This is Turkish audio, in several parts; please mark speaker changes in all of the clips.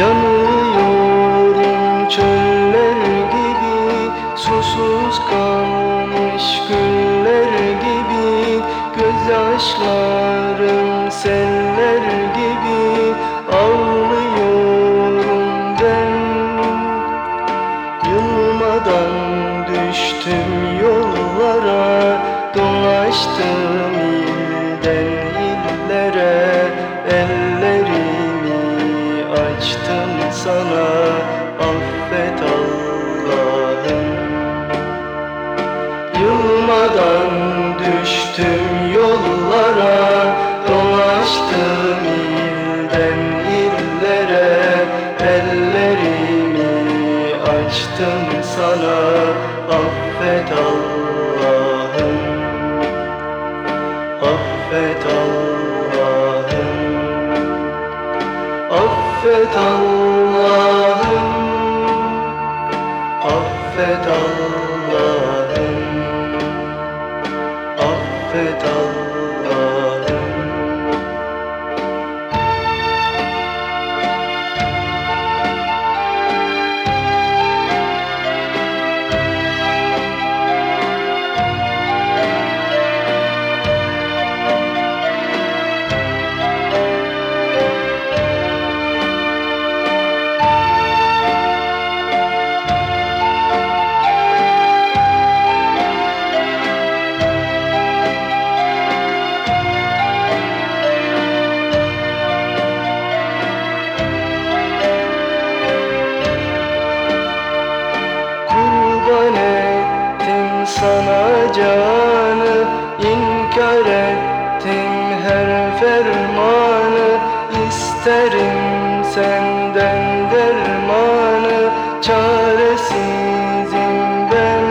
Speaker 1: Yanıyorum çöller gibi Susuz kalmış günler gibi Gözyaşlarım seller gibi Ağlıyorum ben. Yılmadan düştüm yollara Dolaştım Affet Allah'ım. Yılmadan düştüm yollara Dolaştım ilden illere. Ellerimi açtım sana Affet Allah'ım. Affet Allah'ım. Affet Allah'ım. Affet Allah'ım sana canı inkar ettim her fermanı. İsterim senden dermanı Çaresizim ben.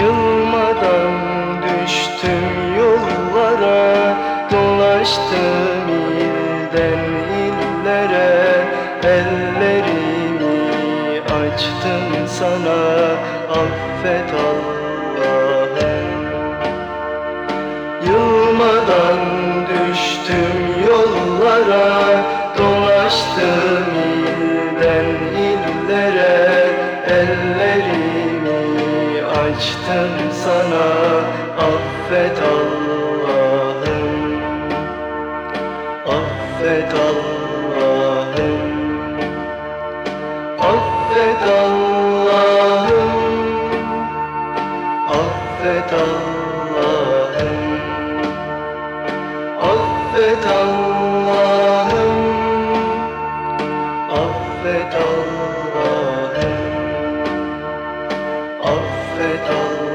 Speaker 1: Yılmadan düştüm yollara Dolaştım ilden illere. Ellerimi açtım sana Affet Allah'ım Affet Allah'ım Affet Allah'ım